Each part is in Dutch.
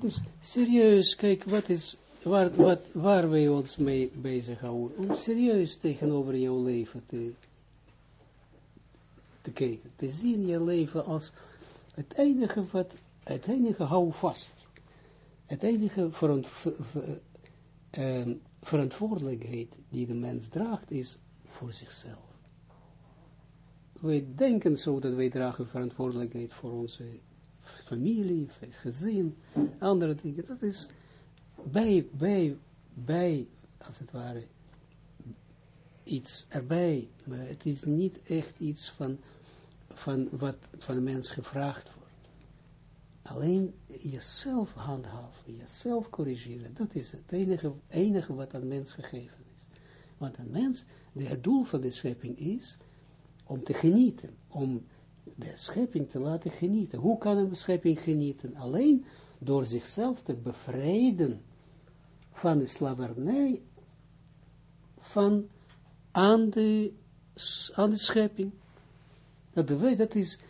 Dus serieus, kijk, wat is, waar, wat, waar wij ons mee bezighouden, om serieus tegenover jouw leven te, te kijken, te zien je leven als het enige wat, het enige hou vast, het enige uh, verantwoordelijkheid die de mens draagt, is voor zichzelf. Wij denken zo dat wij dragen verantwoordelijkheid voor onze familie, gezin, andere dingen. Dat is bij, bij, bij, als het ware, iets erbij, maar het is niet echt iets van, van wat van de mens gevraagd wordt. Alleen jezelf handhaven, jezelf corrigeren, dat is het enige, enige wat aan mens gegeven is. Want een mens, de, het doel van de schepping is om te genieten, om de schepping te laten genieten. Hoe kan een schepping genieten? Alleen door zichzelf te bevrijden van de slavernij van aan de, aan de schepping. Dat, dat is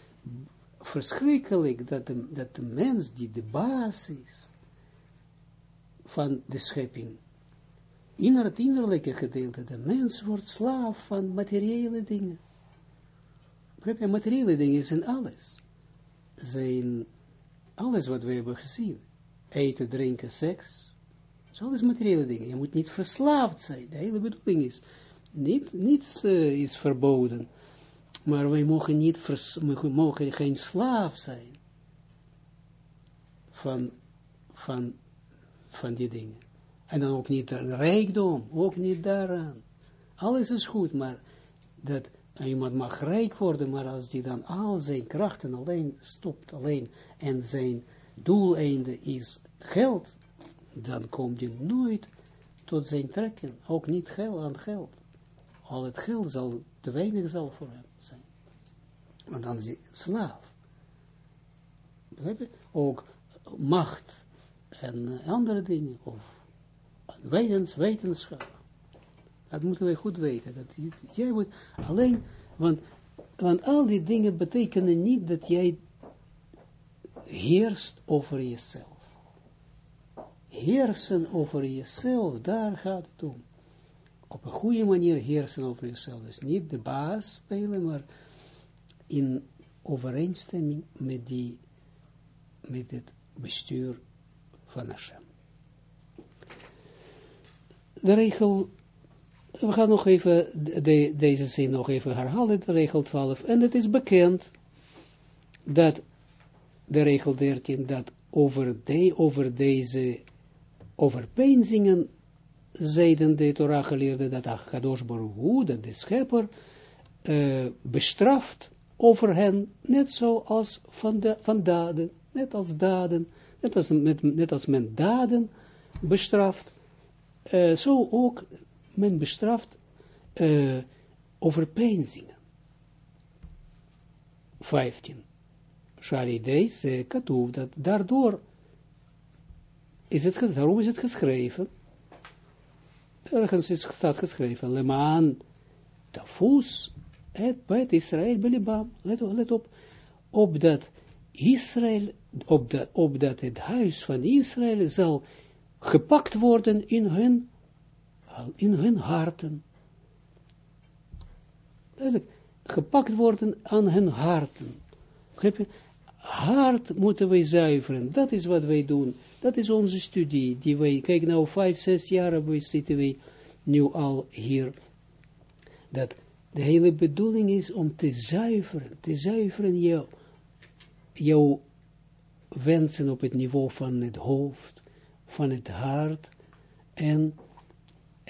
verschrikkelijk dat de, dat de mens die de baas is van de schepping, in het innerlijke gedeelte, de mens wordt slaaf van materiële dingen. Materiële dingen zijn alles. Zijn alles wat we hebben gezien. Eten, drinken, seks. Dat alles materiële dingen. Je moet niet verslaafd zijn. De hele bedoeling is, niet, niets uh, is verboden. Maar wij mogen, niet vers, mogen geen slaaf zijn. Van, van, van die dingen. En dan ook niet de rijkdom, ook niet daaraan. Alles is goed, maar dat en iemand mag rijk worden, maar als die dan al zijn krachten alleen stopt, alleen, en zijn doeleinde is geld, dan komt je nooit tot zijn trekken. Ook niet geld aan geld. Al het geld zal te weinig zal voor hem zijn. Want dan is hij slaaf. Ook macht en andere dingen. Of wetens, wetenschap. Dat moeten wij goed weten. Dat jij moet alleen, want, want al die dingen betekenen niet dat jij heerst over jezelf. Heersen over jezelf, daar gaat het om. Op een goede manier heersen over jezelf. Dus niet de baas spelen, maar in overeenstemming met, met het bestuur van Hashem. De regel we gaan nog even de, deze zin nog even herhalen, de regel 12. En het is bekend dat de regel 13, dat over, over deze overpeinzingen zeiden de Torah geleerden dat Akadosh Baruch dat de schepper uh, bestraft over hen, net zoals van, de, van daden, net als daden, net als, met, net als men daden bestraft, uh, zo ook men bestraft uh, overpeinzingen. 15. Shari deze katoef, dat daardoor is het, daarom is het geschreven, ergens is staat geschreven, lemaan tafus het bet Israël belibam, let, let op, opdat Israël, opdat, opdat het huis van Israël zal gepakt worden in hun in hun harten. Duidelijk, gepakt worden aan hun harten. je? Hart moeten wij zuiveren. Dat is wat wij doen. Dat is onze studie. Die wij, kijk nou, vijf, zes jaar we zitten wij nu al hier. Dat de hele bedoeling is om te zuiveren. Te zuiveren jou, jouw wensen op het niveau van het hoofd, van het hart en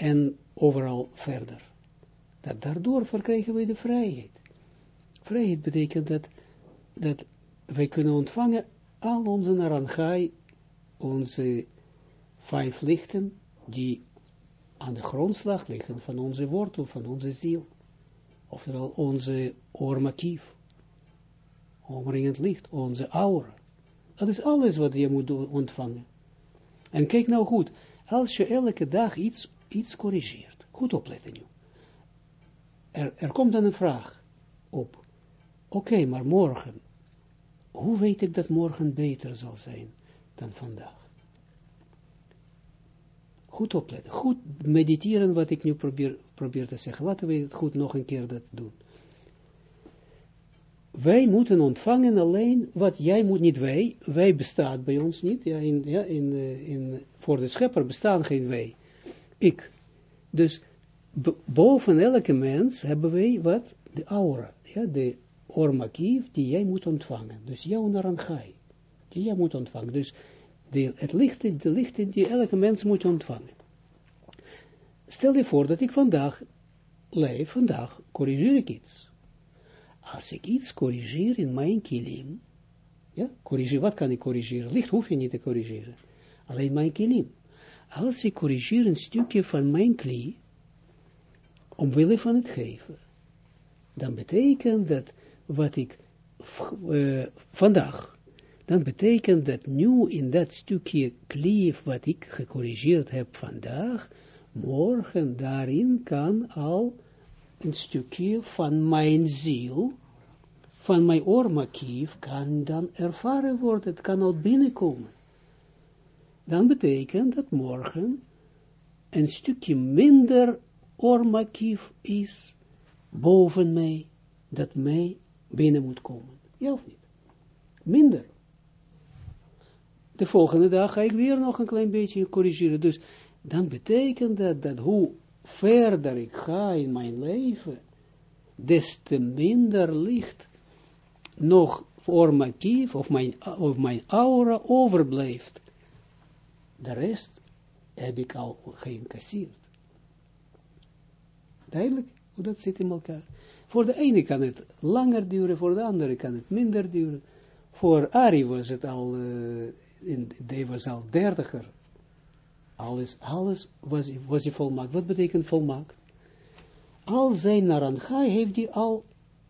en overal verder. Dat daardoor verkrijgen wij de vrijheid. Vrijheid betekent dat, dat wij kunnen ontvangen al onze naranjai, onze vijf lichten, die aan de grondslag liggen van onze wortel, van onze ziel. Oftewel onze oormakief, omringend licht, onze aura. Dat is alles wat je moet ontvangen. En kijk nou goed, als je elke dag iets iets corrigeert. Goed opletten nu. Er, er komt dan een vraag op. Oké, maar morgen. Hoe weet ik dat morgen beter zal zijn dan vandaag? Goed opletten. Goed mediteren wat ik nu probeer, probeer te zeggen. Laten we het goed nog een keer dat doen. Wij moeten ontvangen alleen wat jij moet, niet wij. Wij bestaat bij ons niet. Ja, in, ja, in, eh, in, voor de schepper bestaan geen wij. Ik. Dus boven elke mens hebben wij wat? De aura. Ja, de ormakief die jij moet ontvangen. Dus jouw narangai. Die jij moet ontvangen. Dus het licht, de licht die elke mens moet ontvangen. Stel je voor dat ik vandaag leef, vandaag corrigeer ik iets. Als ik iets corrigeer in mijn kilim, ja, corrigeer, wat kan ik corrigeren? Licht hoef je niet te corrigeren. Alleen mijn kilim. Als ik corrigeer een stukje van mijn kli, omwille van het geven, dan betekent dat wat ik uh, vandaag, dan betekent dat nu in dat stukje klief wat ik gecorrigeerd heb vandaag, morgen daarin kan al een stukje van mijn ziel, van mijn oormakief, kan dan ervaren worden, het kan al binnenkomen. Dan betekent dat morgen een stukje minder oormakief is boven mij, dat mij binnen moet komen. Ja of niet? Minder. De volgende dag ga ik weer nog een klein beetje corrigeren. Dus dan betekent dat, dat hoe verder ik ga in mijn leven, des te minder licht nog voor of mijn, of mijn aura overblijft. De rest heb ik al geïncasseerd. Duidelijk hoe dat zit in elkaar. Voor de ene kan het langer duren, voor de andere kan het minder duren. Voor Ari was het al, uh, in, was al dertiger alles, alles was, was hij volmaakt. Wat betekent volmaakt? Al zijn naranjai heeft hij al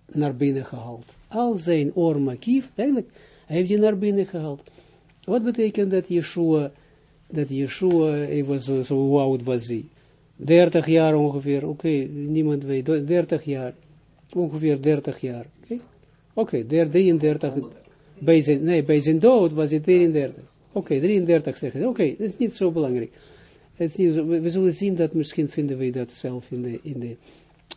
naar binnen gehaald. Al zijn oormakief, eigenlijk, heeft hij naar binnen gehaald. Wat betekent dat Yeshua, dat Yeshua, hij was zo, hoe oud was hij? 30 jaar ongeveer, oké, niemand weet, 30 jaar, ongeveer 30 jaar, oké, oké, 33, bij zijn, nee, bij zijn dood was hij 33. Oké, 33 zeggen. Oké, dat is niet zo belangrijk. Het is niet zo, we, zullen zien dat misschien vinden we dat zelf in, de, in, de,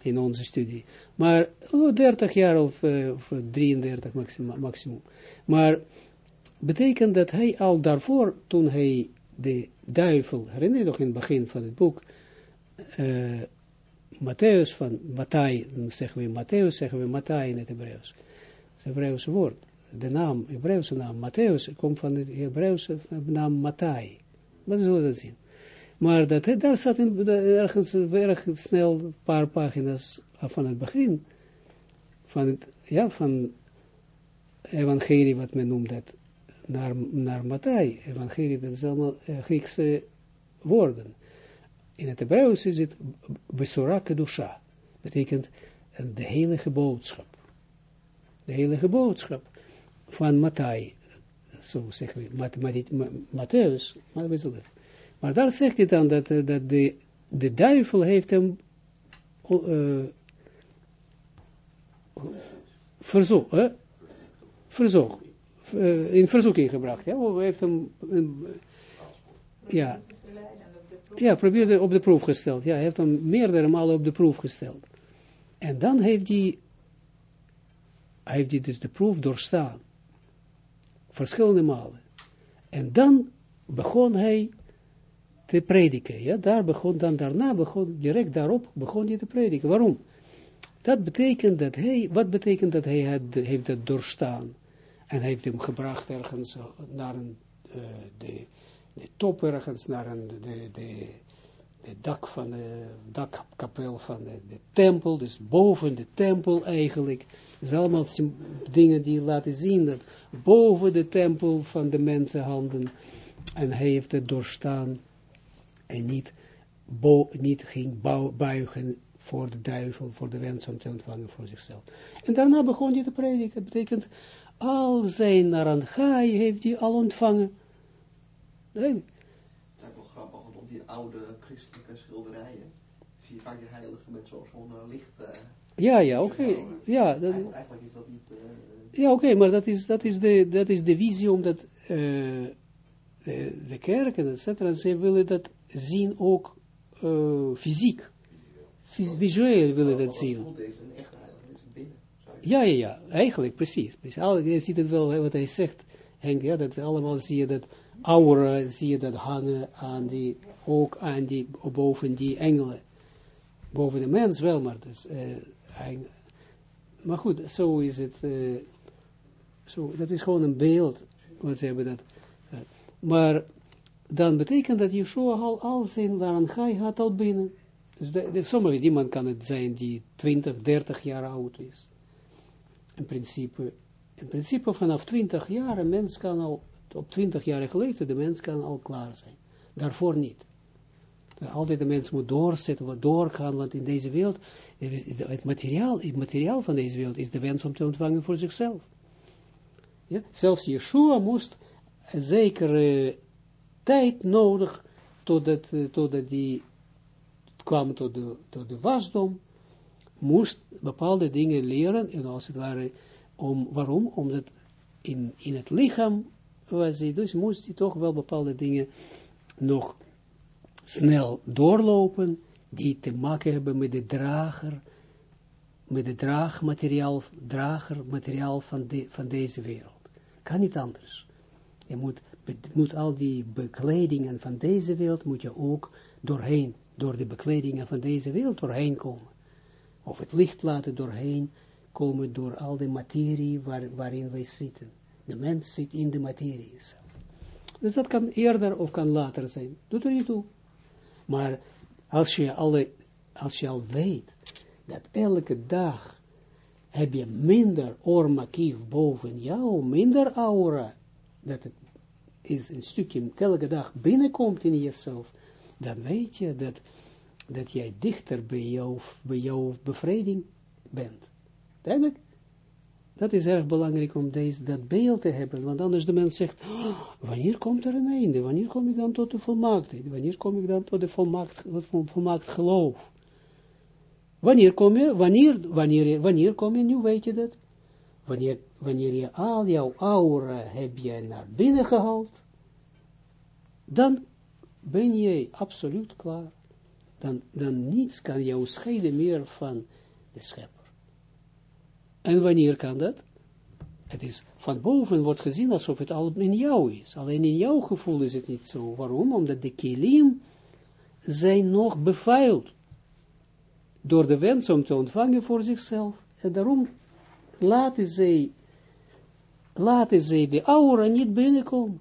in onze studie. Maar oh, 30 jaar of, uh, of 33 maximum, maximum. Maar betekent dat hij al daarvoor, toen hij de duivel, herinner je nog in het begin van het boek, uh, Matthäus van Matthai, zeggen we Matthäus, zeggen we Matthai in het Hebreeuws. Het het Hebreeuwse woord de naam, Hebreeuwse naam Matthäus, komt van de Hebreeuwse naam Matthai. We zullen dat zien. Maar dat, daar staat in, ergens, erg snel een paar pagina's van het begin, van het, ja, van evangelie, wat men noemt dat, naar, naar Matthai. Evangelie, dat is allemaal uh, Griekse woorden. In het Hebreeuws is het Besorake Dusha. Betekent de heilige boodschap. De heilige boodschap van Matthai, zo zeggen we, Mat, Matthäus, maar we zullen Maar daar zegt hij dan dat, eh, dat de, de duivel heeft hem uh, verzoek, uh, verzoek, uh, in verzoeking gebracht, ja, of heeft hem, ja, ja, probeerde op de proef gesteld, ja, hij heeft hem meerdere malen op de proef gesteld. En dan heeft hij, heeft hij dus de proef doorstaan verschillende malen. En dan begon hij te prediken. Ja, daar begon, dan daarna begon, direct daarop begon hij te prediken. Waarom? Dat betekent dat hij, wat betekent dat hij had, heeft dat doorstaan? En heeft hem gebracht ergens naar een, uh, de, de top ergens, naar een, de, de, de dak van de dakkapel van de, de, tempel, dus boven de tempel eigenlijk. Het zijn allemaal dingen die laten zien dat boven de tempel van de mensenhanden en hij heeft het doorstaan en niet, bo, niet ging buigen voor de duivel, voor de wens om te ontvangen voor zichzelf. En daarna begon hij te prediken. Dat betekent, al zijn naranjai heeft hij al ontvangen. Nee, die oude christelijke schilderijen, zie je vaak die heiligen met zo'n uh, licht. Uh, ja, ja, oké. Okay. Ja, dat, eigenlijk, is dat niet... Uh, ja, oké, okay, maar dat is, dat, is de, dat is de visie, omdat uh, de, de kerken, et cetera, ze willen dat zien ook fysiek. Vis, visueel willen dat zien. Ja, ja, ja, eigenlijk, precies. precies. Je ziet het wel, wat hij zegt, Henk, ja, dat allemaal zie je dat aura, zie je dat hangen aan die, ook aan die, boven die engelen. Boven de mens wel, maar dus, eh, maar goed, zo is het, eh, zo, dat is gewoon een beeld, wat ze hebben dat, eh, maar dan betekent dat Yeshua al, al zijn Laranchai had al binnen. Dus de, de, sommige, iemand kan het zijn die 20, 30 jaar oud is. In principe, in principe vanaf 20 jaar, mens kan al, op 20 jaar leeftijd, de mens kan al klaar zijn. Daarvoor niet. Altijd de mens moet doorzetten, doorgaan, want in deze wereld, er het, materiaal, het materiaal van deze wereld is de wens om te ontvangen voor zichzelf. Ja? Zelfs Yeshua moest een zekere tijd nodig, totdat, eh, totdat die kwam tot de, tot de wasdom, moest bepaalde dingen leren, en als het ware, om, waarom? Omdat in, in het lichaam was hij, dus moest hij toch wel bepaalde dingen nog snel doorlopen, die te maken hebben met de drager, met de draagmateriaal, dragermateriaal van, de, van deze wereld. Kan niet anders. Je moet, moet al die bekledingen van deze wereld, moet je ook doorheen, door de bekledingen van deze wereld doorheen komen. Of het licht laten doorheen komen door al de materie waar, waarin wij zitten. De mens zit in de materie. Dus dat kan eerder of kan later zijn. Doet er niet toe. Maar als je, alle, als je al weet dat elke dag heb je minder ormakief boven jou, minder aura, dat het is een stukje elke dag binnenkomt in jezelf, dan weet je dat, dat jij dichter bij jou, bij jouw bevrijding bent. Duidelijk? Dat is erg belangrijk om deze, dat beeld te hebben, want anders de mens zegt, "Oh, wanneer komt er een einde, wanneer kom ik dan tot de volmaaktheid, wanneer kom ik dan tot de volmaakt, volmaakt geloof. Wanneer kom je, wanneer, wanneer, wanneer kom je nu, weet je dat? Wanneer, wanneer je al jouw aura heb je naar binnen gehaald, dan ben je absoluut klaar. Dan, dan niets kan jou scheiden meer van de schepper. En wanneer kan dat? Het is van boven wordt gezien alsof het al in jou is. Alleen in jouw gevoel is het niet zo. Waarom? Omdat de kilim zijn nog bevuild door de wens om te ontvangen voor zichzelf. En daarom laten zij, laten zij de aura niet binnenkomen.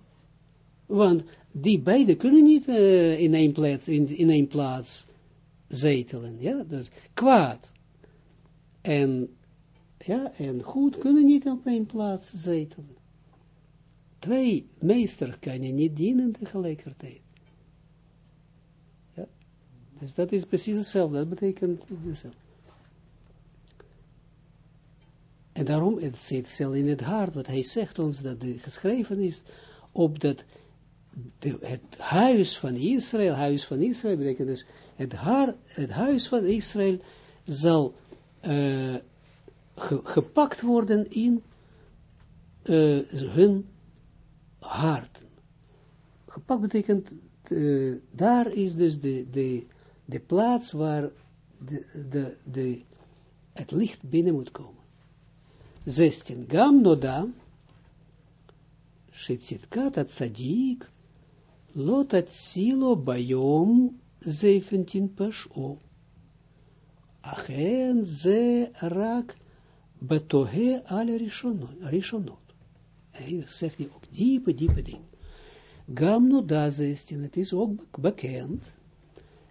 Want die beide kunnen niet eh, in, één plaats, in, in één plaats zetelen. Ja? Dus kwaad en, ja, en goed kunnen niet op één plaats zetelen. Twee meesters kan je niet dienen tegelijkertijd. Ja? Dus dat is precies hetzelfde. Dat betekent hetzelfde. En daarom, het zit zelf in het hart, wat hij zegt ons, dat de geschreven is, op dat het huis van Israël, huis van Israël betekent dus, het, haar, het huis van Israël zal eh, gepakt worden in eh, hun harten. Gepakt betekent, eh, daar is dus de, de, de plaats waar de, de, de, het licht binnen moet komen. 16. Gam noda, Shetzitkat Atzadik, Lotat silo bayom 17 pas Ach Achen ze rak betohe alle rishonot. Hij zegt hij ook diepe, diepe ding. Gam no da 16, het is ook bekend.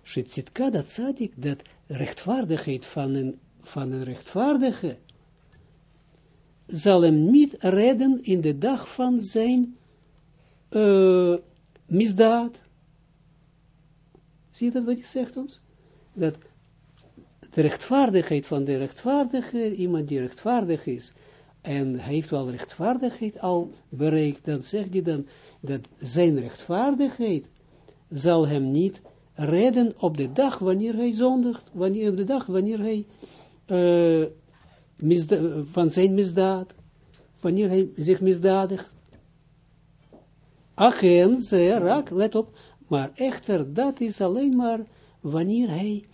Shitzitka dat zadik dat rechtvaardigheid van een, van een rechtvaardige zal hem niet redden in de dag van zijn uh, misdaad. Zie je dat wat hij zegt ons? Dat de rechtvaardigheid van de rechtvaardige, iemand die rechtvaardig is, en hij heeft wel rechtvaardigheid al bereikt, dan zegt hij dan, dat zijn rechtvaardigheid zal hem niet redden op de dag wanneer hij zondigt, wanneer, op de dag wanneer hij uh, misda- van zijn misdaad, wanneer hij zich misdadigt. Achen, ze, rak, let op, maar echter, dat is alleen maar wanneer hij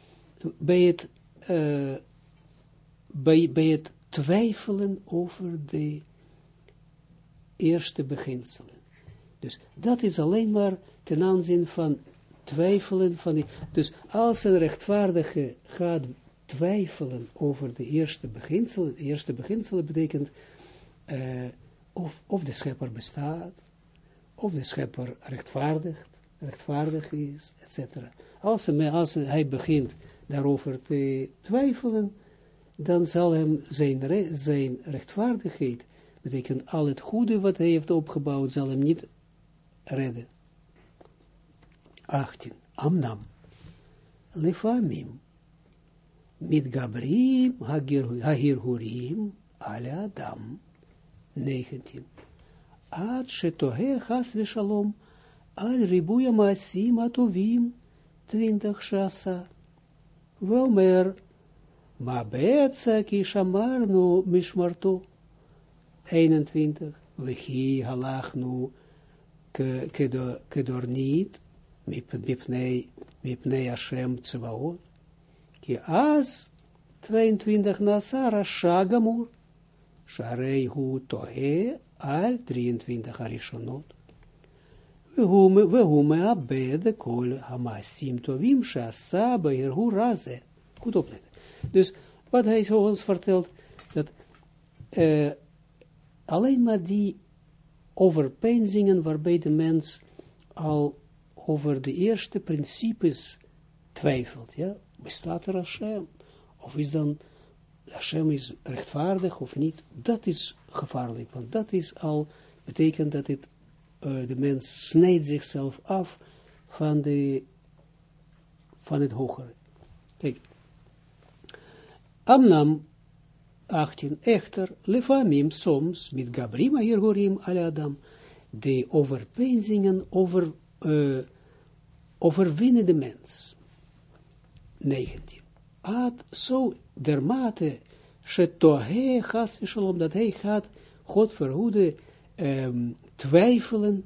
bij het, uh, bij, bij het twijfelen over de eerste beginselen. Dus dat is alleen maar ten aanzien van twijfelen van die, dus als een rechtvaardige gaat twijfelen over de eerste beginselen, de eerste beginselen betekent uh, of, of de schepper bestaat, of de schepper rechtvaardigt, rechtvaardig is, etc. Als, als hij begint daarover te twijfelen, dan zal hem zijn, zijn rechtvaardigheid, betekent al het goede wat hij heeft opgebouwd, zal hem niet redden. 18. Amnam. Lefamim. Mit Gabrim, Hagirhurim, Ale Adam. 19. Ad shetohe chas v'shalom, al ribuya maasim atovim, 20 shasa. Vomer, ma beetza ki shamarnu mishmartu, 21. Vechi halachnu kedornit, mipnei, mipnei Hashem tzvaot, ki az, 22 nasara shagamur, sharei hu tohe, al 23 harishonot. We hume abed kol hamasim tovim shasa beirhu raze. Goed opletten. Dus wat hij ons vertelt, dat alleen maar die overpeinzingen waarbij de mens al over de eerste principes twijfelt, ja, bestaat er Hashem, of is dan Hashem is rechtvaardig of niet, dat is gevaarlijk, want dat is al, betekent dat het, uh, de mens snijdt zichzelf af van, de, van het hogere. Kijk, Amnam 18, echter, lefamim soms, met Gabrima Hirgorim al Adam, de overpeinzingen over, uh, overwinnen de mens. 19. Ad, zo dermate Shetohe shalom, dat hij gaat, God verhoede, um, twijfelen,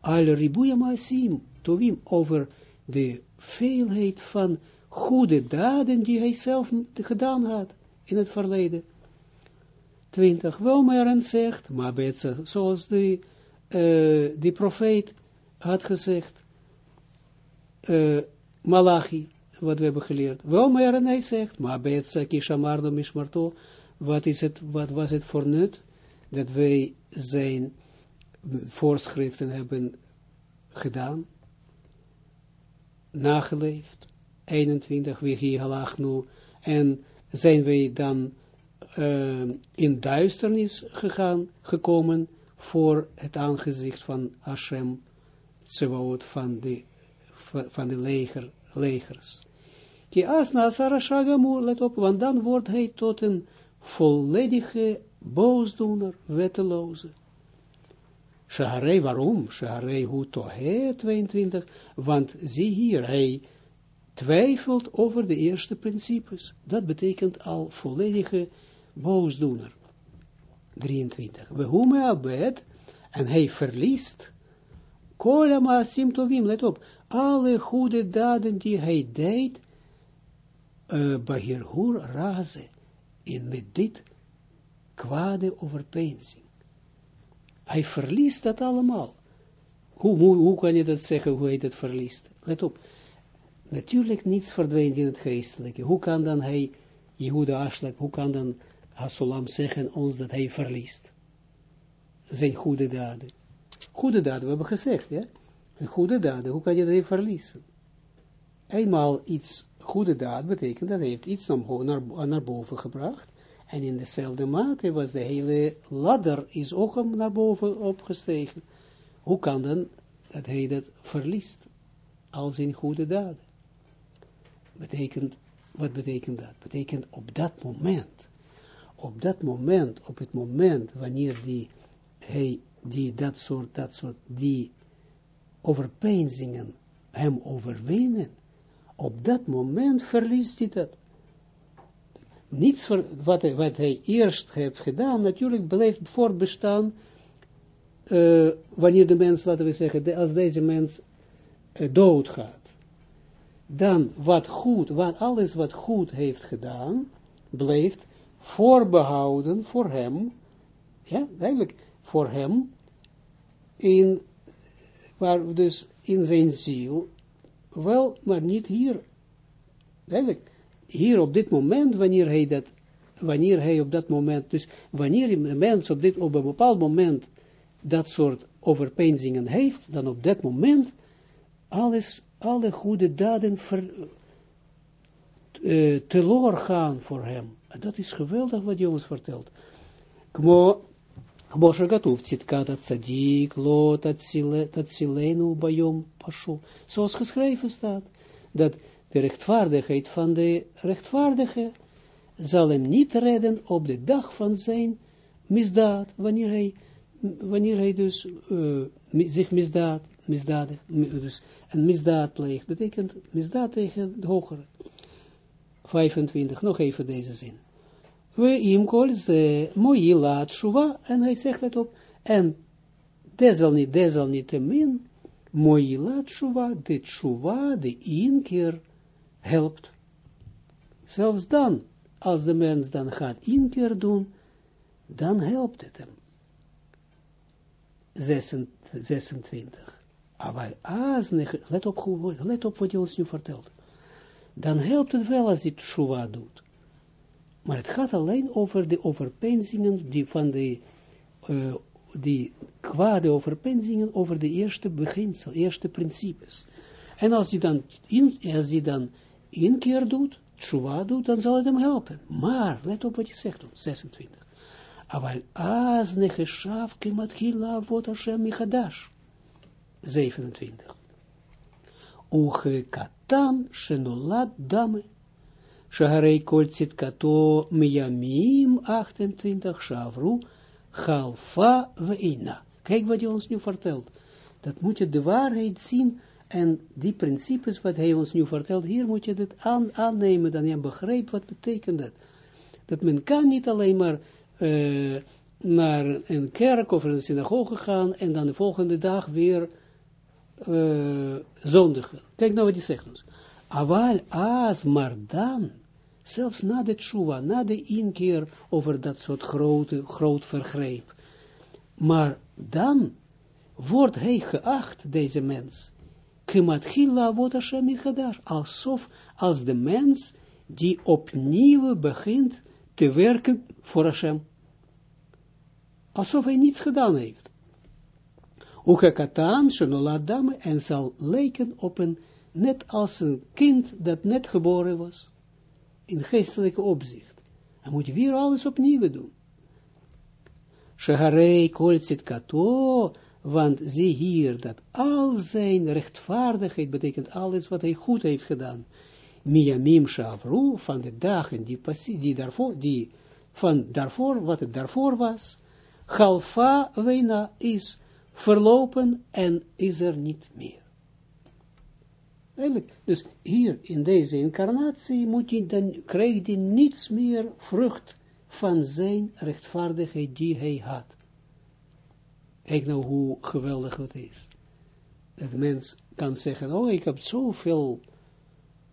al ribuya maasim, tovim, over de veelheid van goede daden die hij zelf gedaan had in het verleden. 20. Wel zegt, maar zoals de, uh, de profeet had gezegd, uh, Malachi, wat we hebben geleerd. Meer en hij zegt, maar bij het saki mishmarto, wat is het, wat was het voor nut, dat wij zijn voorschriften hebben gedaan, nageleefd, 21, wie hier halach nu, en zijn wij dan uh, in duisternis gegaan, gekomen, voor het aangezicht van Hashem, van de, van de leger, legers. Ki as nasara shagamu, let op, want dan wordt hij tot een volledige boosdoener, wetteloze. Shaharei, waarom? Shaharei hu tohe, 22, want zie hier, hij twijfelt over de eerste principes. Dat betekent al volledige boosdoener. 23. We hume abed, en hij verliest, kolama simtovim, let op, alle goede daden die hij deed, uh, Bahirhur raze, in met dit kwade overpeinzing. Hij verliest dat allemaal. Hoe, hoe, kan je dat zeggen, hoe hij dat verliest? Let op. Natuurlijk niets verdwijnt in het geestelijke. Hoe kan dan hij, Jehuda Aslak, hoe kan dan Hasulam zeggen ons dat hij verliest? Zijn goede daden. Goede daden, we hebben gezegd, ja? Goede daden, hoe kan je dat verliezen? Eenmaal iets goede daad betekent dat hij heeft iets naar, naar boven gebracht. En in dezelfde mate was de hele ladder is ook naar boven opgestegen. Hoe kan dan dat hij dat verliest als in goede daden? Betekent, wat betekent dat? Betekent op dat moment, op dat moment, op het moment wanneer die, hij, die dat soort, dat soort, die overpeinzingen hem overwinnen, op dat moment verliest hij dat. Niets wat, hij, eerst heeft gedaan, natuurlijk blijft voortbestaan uh, wanneer de mens, laten we zeggen, als deze mens uh, doodgaat, dan wat goed, wat alles wat goed heeft gedaan, blijft voorbehouden voor hem, ja, eigenlijk voor hem, in, dus in zijn ziel, wel, maar niet hier, eigenlijk, hier op dit moment, wanneer hij dat, wanneer hij op dat moment, dus wanneer een mens op dit, op een bepaald moment, dat soort overpeinzingen heeft, dan op dat moment, alles, alle goede daden ver, uh, teloor gaan voor hem. En dat is geweldig wat je ons vertelt. Kmo, כמו שכתוב, צדקת הצדיק לא תצילנו ביום פשוט. Zoals geschreven staat, dat de rechtvaardigheid van de rechtvaardige zal hem niet redden op de dag van zijn misdaad, wanneer hij, wanneer hij dus uh, zich misdaad, misdadig, dus een misdaad pleegt, betekent misdaad tegen de hogere. 25, nog even deze zin. We imkol ze moila tshuva, en hij zegt het op, en desalniet, desalniettemin, moila tshuva, de tshuva, de inkeer, helpt. Zelfs dan, als de mens dan gaat inkeer doen, dan helpt het hem. 26. Maar als, let op, let op wat je ons nu vertelt. Dan helpt het wel als hij tshuva doet. Maar het gaat alleen over de overpensingen die van de, uh, die kwade overpeinzingen over de eerste beginsel, eerste principes. En als je dan, in, als die dan inkeer doet, tshuva doet, dan zal het hem helpen. Maar, let op wat je zegt, 26. Aval az necheshav kematchil laavot Hashem michadash. 27. Uche katan shenolat dame. Shaharei Koltsit kato miyamim 28 shavru halfa veina. Kijk wat hij ons nu vertelt. Dat moet je de waarheid zien en die principes wat hij ons nu vertelt, hier moet je dit aan, aannemen, dan je begrijpt wat betekent dat. Dat men kan niet alleen maar uh, naar een kerk of een synagoge gaan en dan de volgende dag weer uh, zondigen. Kijk nou wat hij zegt ons. Aval as, maar dan, zelfs na de tshuva, na de inkeer over dat soort grote, groot vergreep. Maar dan wordt hij geacht, deze mens, kematchila wordt Hashem alsof als de mens die opnieuw begint te werken voor Hashem. Alsof hij niets gedaan heeft. Ukakatan, Shenoladame, en zal lijken op een, net als een kind dat net geboren was in geestelijke opzicht. Dan moet weer alles opnieuw doen. Shaharei kolzit kato, want zie hier dat al zijn rechtvaardigheid betekent alles wat hij goed heeft gedaan. Miyamim shavru, van de dagen die, die daarvoor, die van daarvoor, wat het daarvoor was, Galfa weina is verlopen en is er niet meer. Dus hier in deze incarnatie moet dan, krijgt hij niets meer vrucht van zijn rechtvaardigheid die hij had. Kijk nou hoe geweldig het is. Dat mens kan zeggen, oh ik heb zoveel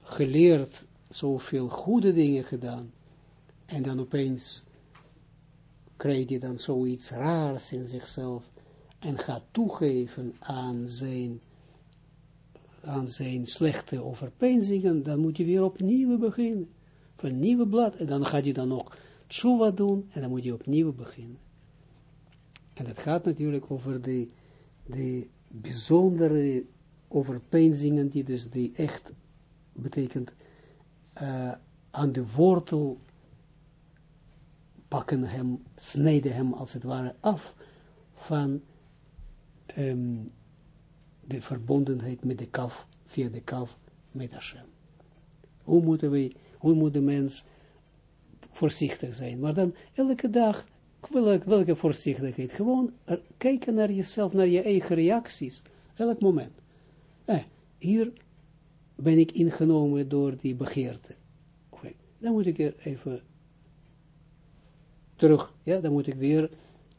geleerd, zoveel goede dingen gedaan. En dan opeens krijgt hij dan zoiets raars in zichzelf en gaat toegeven aan zijn aan zijn slechte overpeinzingen, dan moet je weer opnieuw beginnen. Van een nieuwe blad. En dan gaat hij dan nog tshuva doen. En dan moet je opnieuw beginnen. En het gaat natuurlijk over de, de bijzondere overpeinzingen, die dus die echt betekent uh, aan de wortel pakken hem, snijden hem als het ware af van um, de verbondenheid met de kaf, via de kaf met Hashem. Hoe moeten we, hoe moet de mens voorzichtig zijn? Maar dan elke dag, welke, welke voorzichtigheid? Gewoon kijken naar jezelf, naar je eigen reacties, elk moment. Eh, hier ben ik ingenomen door die begeerte. Dan moet ik er even terug, ja, dan moet ik weer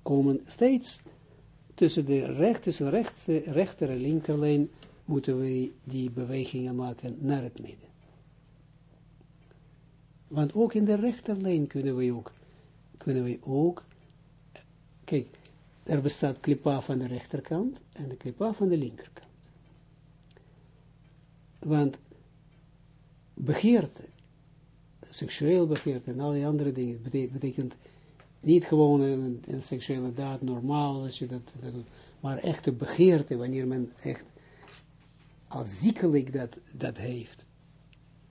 komen, steeds tussen de recht, tussen rechter en linkerlijn, moeten we die bewegingen maken naar het midden. Want ook in de rechterlijn kunnen we ook, kunnen we ook, kijk, er bestaat klipa van de rechterkant en de klipa van de linkerkant. Want begeerte, seksueel begeerte en al die andere dingen, betekent, niet gewoon een, een, seksuele daad, normaal als je dat, dat maar echte begeerte, wanneer men echt als ziekelijk dat, dat heeft,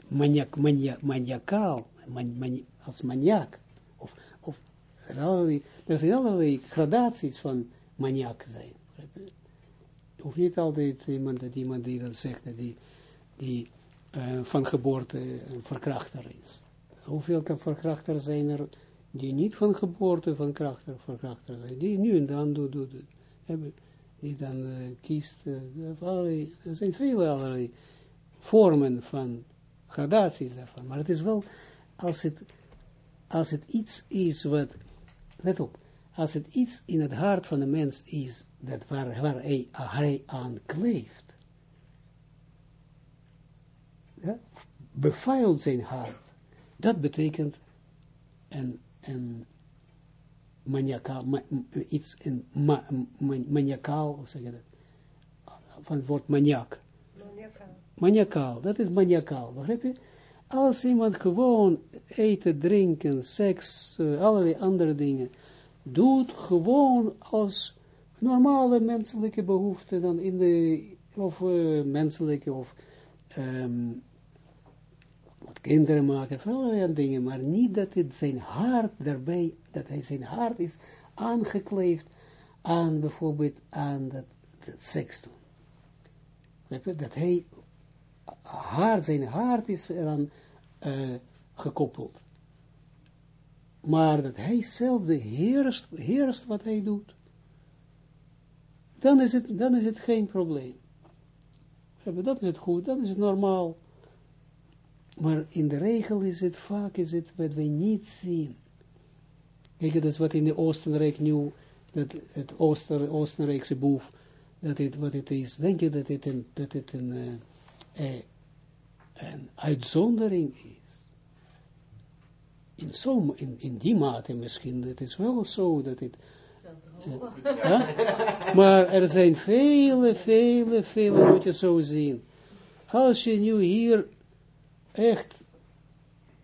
maniak, maniak, maniakaal, man, als maniak, of, of er zijn allerlei gradaties van maniak zijn. Hoeft niet altijd iemand, dat iemand die dat zegt, dat die, die uh, van geboorte een verkrachter is. Hoeveel verkrachters zijn er die niet van geboorte van krachter, verkrachter zijn, die nu en dan doen, do, do, hebben, die dan uh, kiest, allerlei, er zijn vele allerlei vormen van gradaties daarvan, maar het is wel, als het, als het iets is wat, let op, als het iets in het hart van de mens is, dat waar, waar hij, hij aan kleeft, ja, bevuilt zijn hart, dat betekent een, een maniacaal, ma, iets in ma, maniacaal, zeg je dat, van het woord maniak. Maniacaal. Maniacaal, dat is maniacaal, begrijp je? Als iemand gewoon eten, drinken, seks, uh, allerlei andere dingen, doet gewoon als normale menselijke behoeften dan in de, of uh, menselijke, of um, wat kinderen maken, allerlei dingen, maar niet dat het zijn hart daarbij, dat hij zijn hart is aangekleefd aan bijvoorbeeld aan dat, seks doen. Dat hij hart, zijn hart is eraan uh, gekoppeld. Maar dat hij zelf de heerst, heerst wat hij doet. Dan is het, dan is het geen probleem. Dat is het goed, dat is het normaal. Maar in de regel is het vaak is het wat wij niet zien. Kijk, dat is wat in de Oostenrijk nu, dat het Ooster, Oostenrijkse boef, dat het wat het is. Denk je dat het een, dat het een, uh, een uitzondering is? In, zo, in, in die mate misschien, het is wel zo dat het... Uh, maar er zijn vele, vele, vele, moet je zo zien. Als je nu hier echt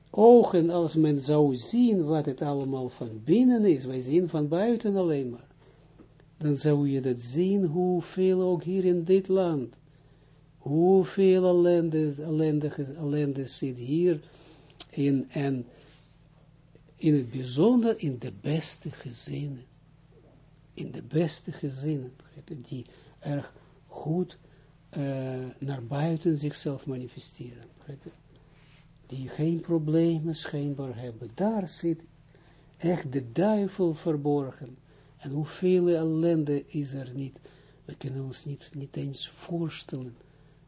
ogen, als men zou zien wat het allemaal van binnen is, wij zien van buiten alleen maar, dan zou je dat zien, hoeveel ook hier in dit land, hoeveel ellende, ellendige, ellende zit hier in, en in het bijzonder in de beste gezinnen, in de beste gezinnen, die erg goed uh, naar buiten zichzelf manifesteren, die geen problemen schijnbaar hebben. Daar zit echt de duivel verborgen. En hoeveel ellende is er niet. We kunnen ons niet, niet eens voorstellen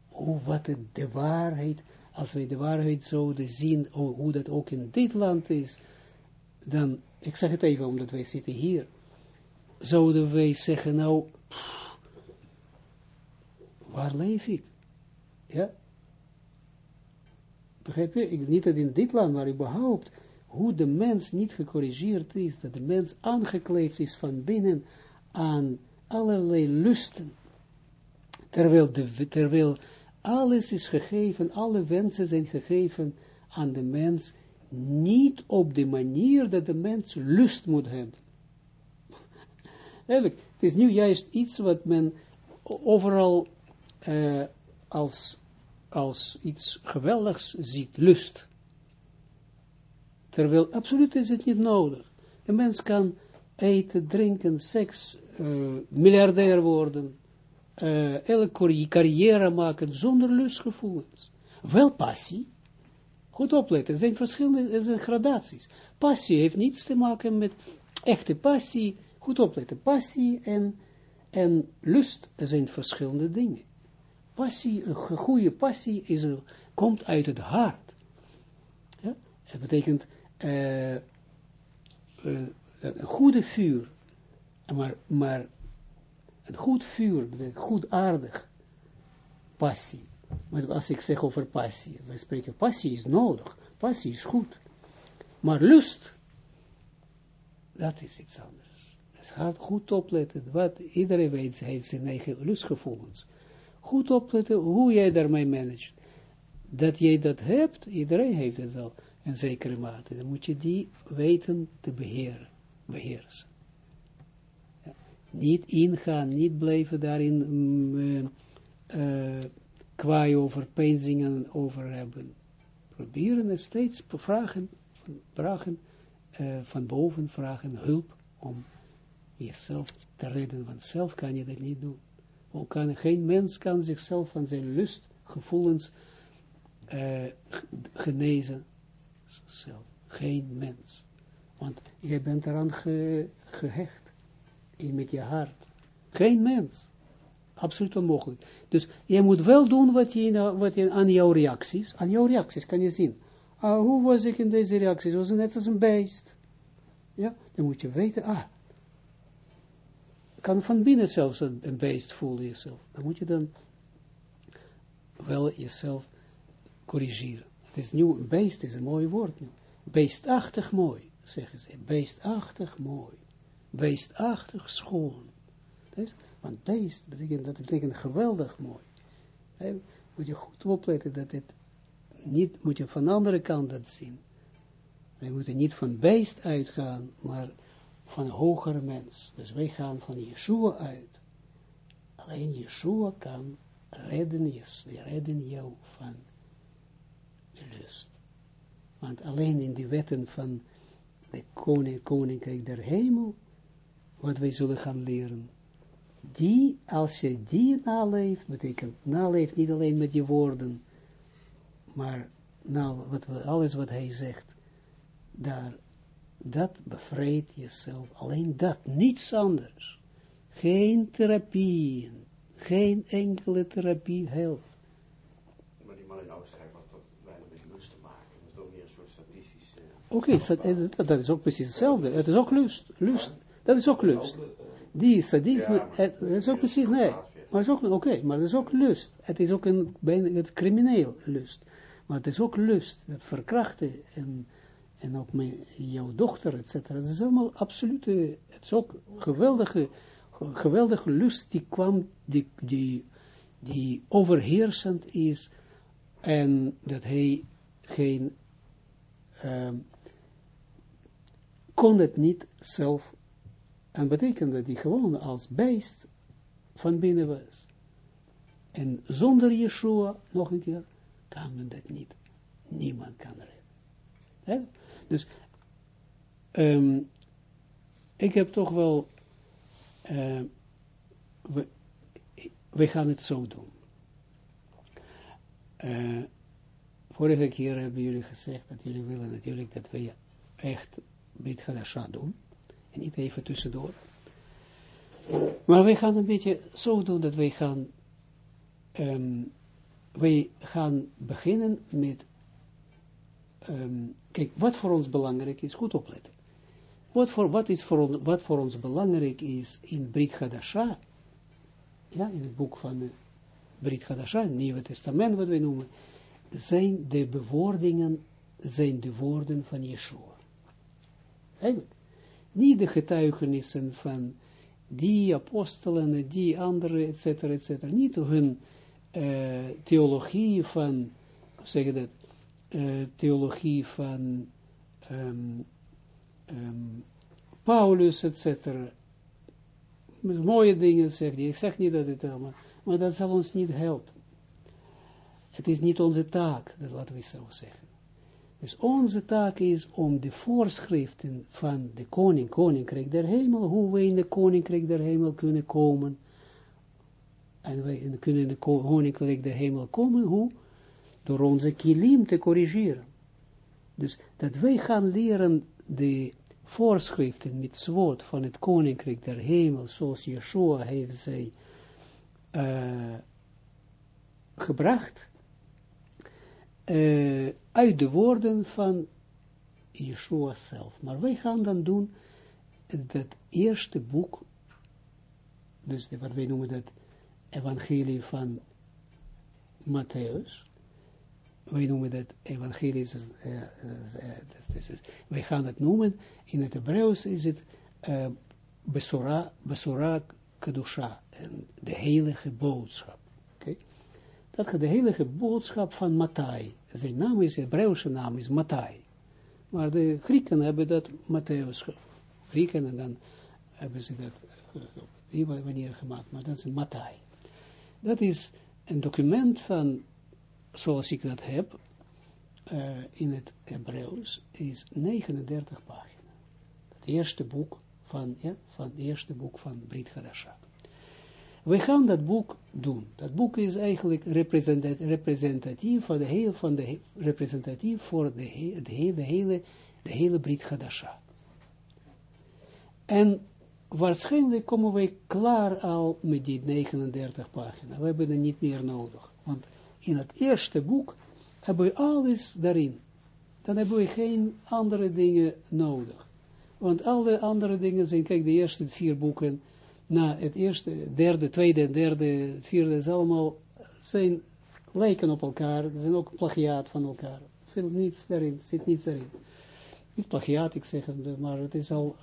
hoe wat het de waarheid, als wij de waarheid zouden zien, hoe dat ook in dit land is, dan, ik zeg het even omdat wij zitten hier, zouden wij zeggen, nou, waar leef ik? Ja, Begrijp je? Ik, niet dat in dit land, maar überhaupt, hoe de mens niet gecorrigeerd is, dat de mens aangekleefd is van binnen aan allerlei lusten, terwijl, de, alles is gegeven, alle wensen zijn gegeven aan de mens, niet op de manier dat de mens lust moet hebben. Eigenlijk, het is nu juist iets wat men overal uh, als als iets geweldigs ziet, lust. Terwijl absoluut is het niet nodig. De mens kan eten, drinken, seks, uh, miljardair worden, uh, elke carrière maken zonder lustgevoelens. Wel passie. Goed opletten, er zijn verschillende er zijn gradaties. Passie heeft niets te maken met echte passie. Goed opletten, passie en, en lust, zijn verschillende dingen passie, een goede passie is komt uit het hart. Ja? Het betekent uh, uh, een goede vuur, maar, maar Een goed vuur, betekent goed aardig. Passie. Maar als ik zeg over passie, we spreken, passie is nodig. Passie is goed. Maar lust, dat is iets anders. Dus gaat goed opletten, wat iedereen weet, heeft zijn eigen lustgevoelens. Goed opletten hoe jij daarmee managt. Dat jij dat hebt, iedereen heeft het wel, in zekere mate. Dan moet je die weten te beheren, beheersen. Niet ingaan, niet blijven daarin um, uh, kwaai over peinzingen over hebben. Proberen het steeds vragen, vragen uh, van boven, vragen hulp om jezelf te redden, want zelf kan je dat niet doen. Ook geen mens kan zichzelf van zijn lust, gevoelens uh, genezen. Zelf. Geen mens. Want je bent eraan ge, gehecht. In met je hart. Geen mens. Absoluut onmogelijk. Dus je moet wel doen wat je, wat je aan jouw reacties, aan jouw reacties kan je zien. Ah, hoe was ik in deze reacties? Was het net als een beest. Ja, dan moet je weten, ah, kan van binnen zelfs een, beest voelen jezelf. Dan moet je dan wel jezelf corrigeren. Het is een beest is een mooi woord nu. Beestachtig mooi, zeggen ze. Beestachtig mooi. Beestachtig schoon. Want beest, betekent, dat betekent geweldig mooi. He, moet je goed opletten dat het niet, moet je van de andere kant dat zien. Wij moeten niet van beest uitgaan, maar van hogere mens. Dus wij gaan van Yeshua uit. Alleen Yeshua kan redden, redden jou van de lust. Want alleen in die wetten van de koning, koninkrijk der hemel, wat wij zullen gaan leren, die, als je die naleeft, betekent naleeft niet alleen met je woorden, maar nou, wat, alles wat hij zegt, daar dat bevrijdt jezelf. Alleen dat, niets anders. Geen therapie, geen enkele therapie helpt. Maar die man in Oostenrijk had dat bijna met lust te maken. Dat is toch meer een soort statistische... Oké, okay, dat is ook precies hetzelfde. Het is ook lust. lust. Dat is ook lust. Die sadisme, ja, het, is ook precies, nee. Maar het is ook, oké, okay, maar het is ook lust. Het is ook een, bijna, het crimineel lust. Maar het is ook lust, het verkrachten en en ook mijn, jouw dochter, et cetera. Dat is allemaal absolute, het is ook geweldige, geweldige lust die kwam, die, die, die overheersend is, en dat hij geen, um, kon het niet zelf, en betekent dat hij gewoon als beest van binnen was. En zonder Yeshua, nog een keer, kan men dat niet. Niemand kan redden. Dus um, ik heb toch wel, uh, we, we, gaan het zo doen. Uh, vorige keer hebben jullie gezegd dat jullie willen natuurlijk dat we echt Brit Hadasha doen. En niet even tussendoor. Maar wij gaan een beetje zo doen dat wij gaan, um, wij gaan beginnen met um, kijk, wat voor ons belangrijk is, goed opletten. Wat voor, wat is voor, wat voor ons belangrijk is in Brit Hadasha, ja, in het boek van uh, Brit Hadasha, Nieuwe Testament, wat wij noemen, zijn de bewoordingen, zijn de woorden van Yeshua. Eigenlijk. Niet de getuigenissen van die apostelen, die andere, et cetera, et cetera. Niet hun uh, theologie van, zeg je dat, uh, theologie van um, um, Paulus, etc. Mooie dingen zegt hij. Ik zeg niet dat het allemaal, maar dat zal ons niet helpen. Het is niet onze taak, dat laten we zo zeggen. Dus onze taak is om de voorschriften van de koning, koninkrijk der hemel, hoe wij in de koninkrijk der hemel kunnen komen, en wij kunnen in de koninkrijk der hemel komen, hoe? Door onze kilim te corrigeren. Dus dat wij gaan leren de voorschriften met zwart van het koninkrijk der hemel, zoals Yeshua heeft zij uh, gebracht, uh, uit de woorden van Yeshua zelf. Maar wij gaan dan doen dat eerste boek, dus wat wij noemen dat evangelie van Matthäus, wij noemen dat evangelie, uh, uh, uh, wij gaan het noemen, in het Hebreeuws is het uh, Besora, Besora Kedusha, de heilige boodschap. Okay? Dat de heilige boodschap van Matthai. Zijn naam is, Hebreeuwse naam is Matthai. Maar de Grieken hebben dat Matthäus, Grieken, en dan hebben ze dat die wanneer gemaakt, maar dat is Matthai. Dat is een document van, zoals ik dat heb, uh, in het Hebreeuws, is 39 pagina's. Het eerste boek van, ja, van het eerste boek van Brit Hadasha. We gaan dat boek doen. Dat boek is eigenlijk representatief van de hele, van de, representatief voor de, he, de hele, de hele, Brit Hadasha. En waarschijnlijk komen wij klaar al met die 39 pagina's. We hebben het niet meer nodig. Want in het eerste boek hebben we alles daarin. Dan hebben we geen andere dingen nodig. Want alle andere dingen zijn, kijk, de eerste vier boeken, na het eerste, derde, tweede, derde, vierde, is allemaal, zijn, lijken op elkaar, er zijn ook plagiaat van elkaar. Veel niets daarin, zit niets daarin niet plagiaat, ik zeg het, maar het is al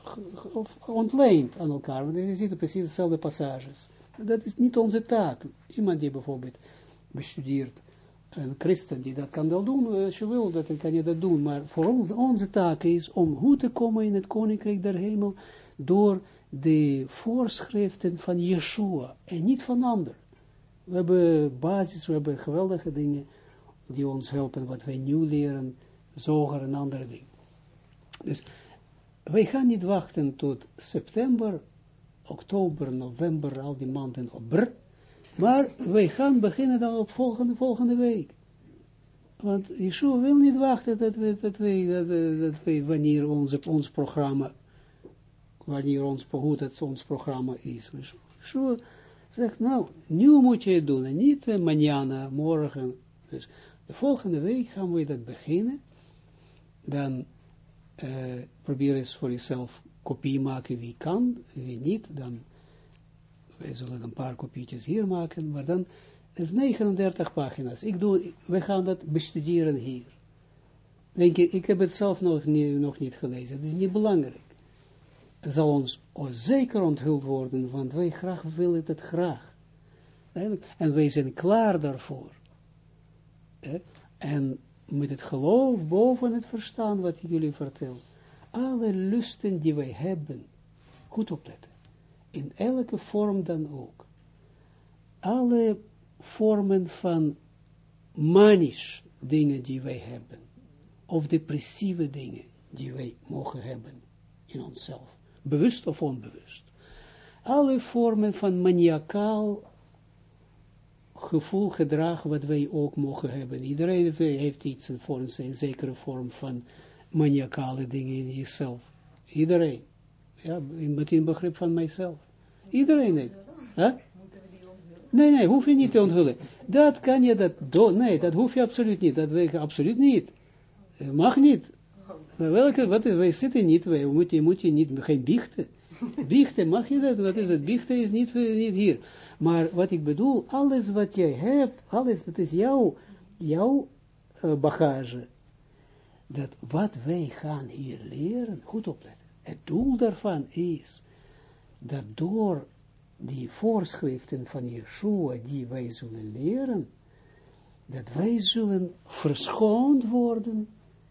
ontleend aan elkaar, want je ziet precies dezelfde passages. Dat is niet onze taak. Iemand die bijvoorbeeld bestudeert, een christen die dat kan wel doen, als je wil, dan kan je dat doen, maar voor ons, onze taak is om goed te komen in het koninkrijk der hemel, door de voorschriften van Yeshua, en niet van anderen. We hebben basis, we hebben geweldige dingen, die ons helpen, wat wij nieuw leren, zoger en andere dingen. Dus wij gaan niet wachten tot september, oktober, november, al die maanden op br, maar wij gaan beginnen dan op volgende, volgende week. Want Yeshua wil niet wachten dat we, dat we, dat, dat wanneer onze, ons programma, wanneer ons, hoe dat ons programma is. Yeshua zegt, nou, nu moet je het doen, en niet uh, morgen. Dus de volgende week gaan we dat beginnen, dan uh, probeer eens voor jezelf kopie maken wie kan, wie niet, dan wij zullen een paar kopietjes hier maken, maar dan is 39 pagina's. Ik doe, we gaan dat bestuderen hier. Denk je, ik heb het zelf nog niet, nog niet gelezen, het is niet belangrijk. Het zal ons zeker onthuld worden, want wij graag willen het graag. En wij zijn klaar daarvoor. En met het geloof boven het verstaan wat jullie vertel. Alle lusten die wij hebben, goed opletten, in elke vorm dan ook. Alle vormen van manisch dingen die wij hebben, of depressieve dingen die wij mogen hebben in onszelf, bewust of onbewust. Alle vormen van maniakaal gevoel, gedrag, wat wij ook mogen hebben. Iedereen heeft iets voor een zekere vorm van maniacale dingen in zichzelf. Iedereen. Ja, met in begrip van mijzelf. Iedereen heeft. Huh? Nee, nee, hoef je niet te onthullen. Dat kan je, dat, do, nee, dat hoef je absoluut niet. Dat weet je absoluut niet. Mag niet. Welke, wat is, wij zitten niet, wij moet je, moet je niet, geen biechten. Mag je dat? Wat is het? Biechten is niet, niet hier. Maar wat ik bedoel, alles wat jij hebt, alles, dat is jouw, jouw uh, bagage. Dat wat wij gaan hier leren, goed opletten. Het doel daarvan is, dat door die voorschriften van Yeshua, die wij zullen leren, dat wij zullen verschoond worden,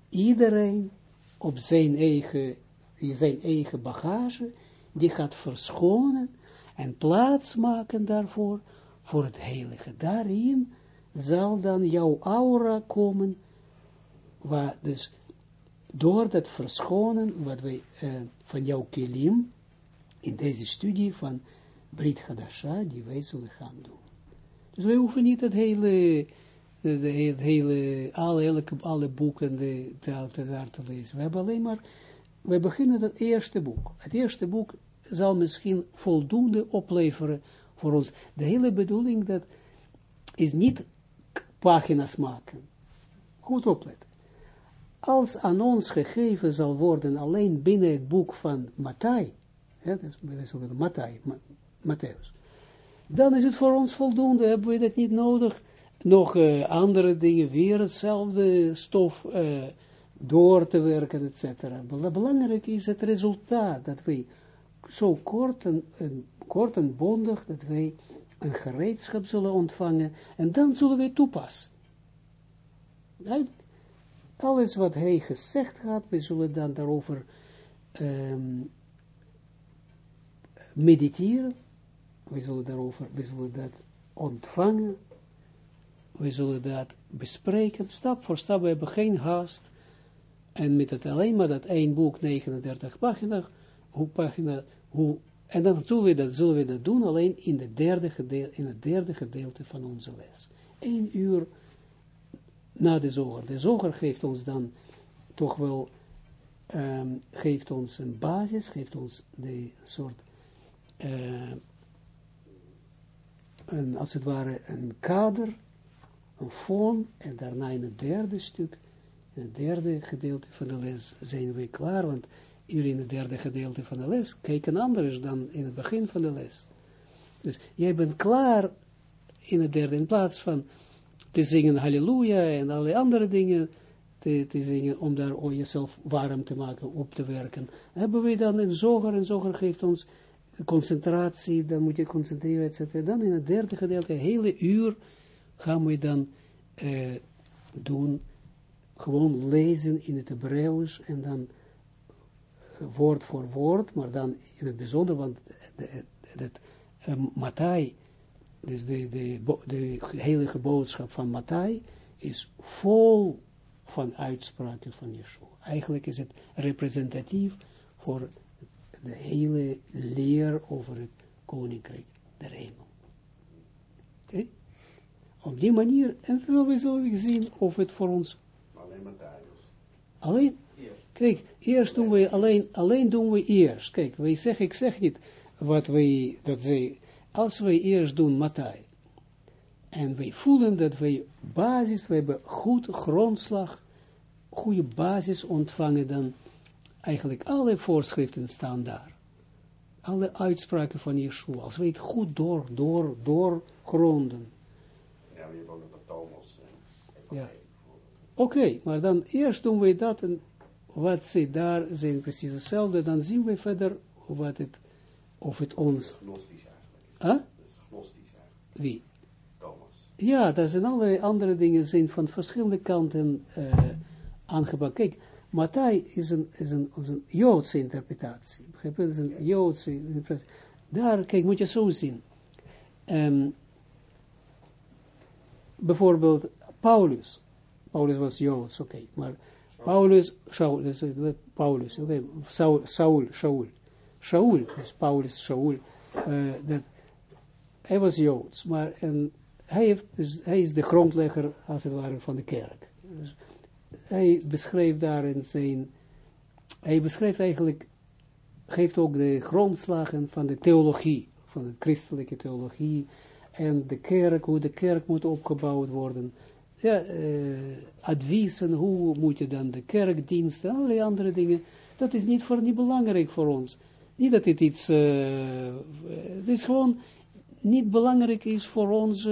iedereen op zijn eigen, zijn eigen bagage, die gaat verschonen, en plaats maken daarvoor, voor het heilige. Daarin zal dan jouw aura komen, waar dus door dat verschonen, wat wij uh, van jouw kilim, in deze studie van Brit Hadasha, die wij zullen gaan doen. Dus wij hoeven niet het hele, hele, alle, elke, alle boeken de, de, te lezen. We hebben alleen maar, we beginnen het eerste boek. Het eerste boek zal misschien voldoende opleveren voor ons. De hele bedoeling dat is niet pagina's maken. Goed opletten. Als aan ons gegeven zal worden alleen binnen het boek van Matthai, dat is Matthai, Matthäus, dan is het voor ons voldoende, hebben we dat niet nodig. Nog eh, andere dingen, weer hetzelfde stof eh, door te werken, et cetera. Belangrijk is het resultaat, dat wij zo kort en, en, kort en bondig, dat wij een gereedschap zullen ontvangen, en dan zullen wij toepassen. Alles wat hij gezegd had, we zullen dan daarover um, mediteren, we zullen daarover, we zullen dat ontvangen, we zullen dat bespreken, stap voor stap, we hebben geen haast, en met het alleen maar dat één boek, 39 pagina, hoe pagina, hoe, en dan zullen we dat, zullen we dat doen alleen in, de derde gedeelte, in het derde gedeelte van onze les. Eén uur na de zoger. De zoger geeft ons dan toch wel, um, geeft ons een basis, geeft ons de soort, uh, een, als het ware een kader, een vorm, en daarna in het derde stuk, in het derde gedeelte van de les zijn we klaar, want jullie in het derde gedeelte van de les kijken anders dan in het begin van de les. Dus jij bent klaar in het derde, in plaats van te zingen halleluja en alle andere dingen te, te zingen, om daar om jezelf warm te maken, op te werken. Hebben we dan een zoger, en zoger geeft ons concentratie, dan moet je concentreren, etc. Dan in het derde gedeelte, een hele uur, gaan we dan uh, doen, gewoon lezen in het Hebreeuws, en dan woord voor woord, maar dan in het bijzonder, want het uh, dus de, de, de heilige boodschap van Matthai, is vol van uitspraken van Yeshua. Eigenlijk is het representatief voor de hele leer over het koninkrijk der hemel. Oké? Op die manier, en dan zullen we zien of het voor ons... Alleen Matthai dus. Alleen? Kijk, eerst doen we, alleen, alleen doen we eerst. Kijk, wij zeggen, ik zeg niet wat wij, dat zij als wij eerst doen Matai, en wij voelen dat wij basis, we hebben goed grondslag, goede basis ontvangen, dan eigenlijk alle voorschriften staan daar. Alle uitspraken van Yeshua, als wij het goed door, door, doorgronden. Ja, je hebt ook nog Thomas. ja. Oké, maar dan eerst doen we dat en wat ze daar zijn precies hetzelfde, dan zien we verder wat het, of het ons... Huh? Dat is gnostisch eigenlijk. Wie? Thomas. Ja, dat zijn allerlei andere dingen zijn van verschillende kanten uh, aangepakt. Kijk, Matthij is een, is, een, is een Joodse interpretatie. Begrijp je? Dat is een Joodse interpretatie. Daar, kijk, moet je zo zien. Um, bijvoorbeeld Paulus. Paulus was Joods, oké. Okay, maar Paulus, Saul, Paulus, oké. Okay, Saul, Saul, Saul. Saul is Paulus, Saul. Uh, dat hij was Joods, maar en hij, heeft, dus, hij is de grondlegger, als het ware, van de kerk. Dus hij beschreef daar in zijn, hij beschreef eigenlijk, geeft ook de grondslagen van de theologie, van de christelijke theologie, en de kerk, hoe de kerk moet opgebouwd worden. Ja, uh, adviezen, hoe moet je dan de kerkdiensten, allerlei andere dingen, dat is niet, voor, niet belangrijk voor ons. Niet dat het iets, uh, het is gewoon, niet belangrijk is voor ons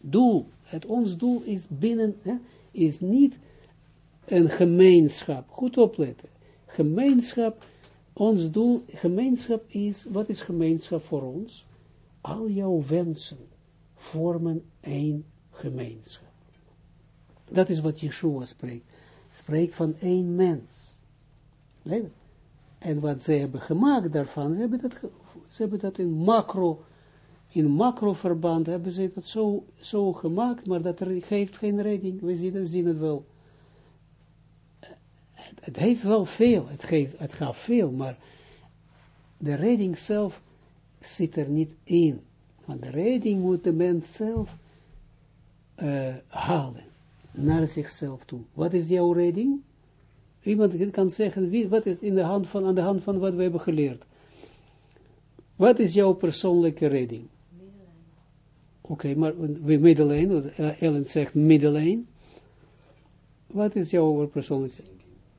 doel. Het ons doel is binnen, hè, is niet een gemeenschap. Goed opletten. Gemeenschap, ons doel, gemeenschap is, wat is gemeenschap voor ons? Al jouw wensen vormen één gemeenschap. Dat is wat Yeshua spreekt. Spreekt van één mens. En wat ze hebben gemaakt daarvan, hebben dat, ze hebben dat in macro in macroverband hebben ze dat zo, zo gemaakt, maar dat geeft geen redding. We zien, zien het wel. Het, het, heeft wel veel, het, geeft, het gaat veel, maar de redding zelf zit er niet in. Want de redding moet de mens zelf uh, halen, naar zichzelf toe. Wat is jouw redding? Iemand kan zeggen, wie, wat is in de hand van, aan de hand van wat we hebben geleerd. Wat is jouw persoonlijke redding? Oké, maar middellijn, Ellen zegt middellijn. Wat is jouw persoonlijke?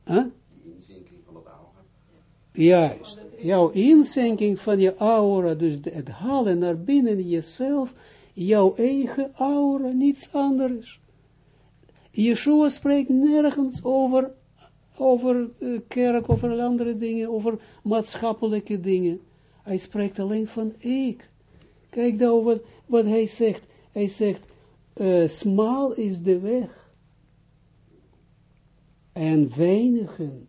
Huh? Die inzinking van het oude. Juist, jouw inzinking van je aura, dus het halen naar binnen jezelf, jouw eigen aura, niets anders. Yeshua spreekt nergens over, over uh, kerk, over andere dingen, over maatschappelijke dingen. Hij spreekt alleen van ik. Kijk nou wat, wat hij zegt. Hij zegt, uh, smal is de weg. En weinigen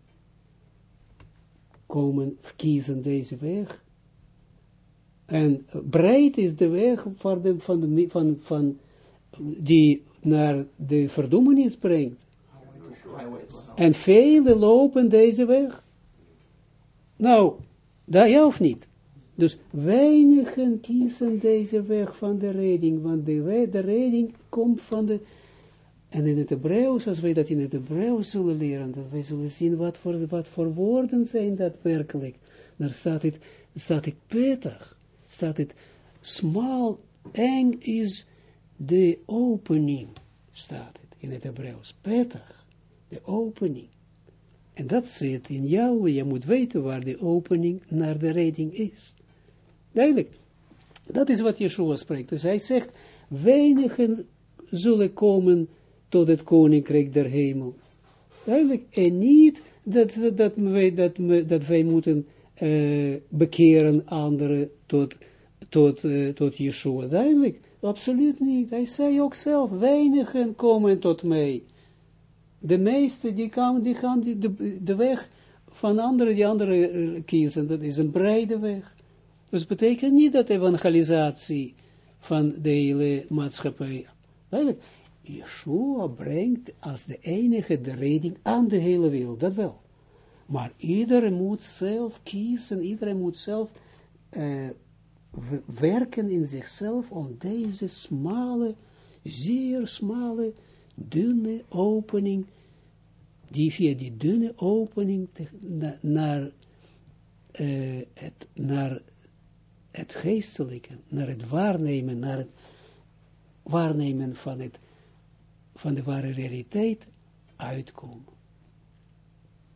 komen, kiezen deze weg. En breed is de weg van, van, de, van, van die naar de verdoemenis brengt. En velen lopen deze weg. Nou, dat helpt niet. Dus weinigen kiezen deze weg van de redding, want de, de redding komt van de, en in het Hebreeuws, als wij dat in het Hebreeuws zullen leren, dat wij zullen zien wat voor, wat voor woorden zijn dat werkelijk. Daar staat het, staat het peter, staat het smal, eng is de opening, staat het in het Hebreeuws. Peter, de opening. En dat zit in jou, je moet weten waar de opening naar de redding is. Duidelijk. Dat is wat Yeshua spreekt. Dus hij zegt, weinigen zullen komen tot het koninkrijk der hemel. Duidelijk. En niet dat, dat, wij, dat, dat wij moeten uh, bekeren anderen tot, tot, uh, tot Yeshua. Duidelijk. Absoluut niet. Hij zei ook zelf, weinigen komen tot mij. De meeste die, die gaan die, de, de weg van anderen, die anderen kiezen. Dat is een breide weg. Dus betekent niet dat evangelisatie van de hele maatschappij. Duidelijk. Yeshua brengt als de enige de redding aan de hele wereld, dat wel. Maar iedereen moet zelf kiezen, iedereen moet zelf uh, werken in zichzelf om deze smale, zeer smale, dunne opening, die via die dunne opening naar, uh, het, naar het geestelijke, naar het waarnemen, naar het waarnemen van het van de ware realiteit uitkomen.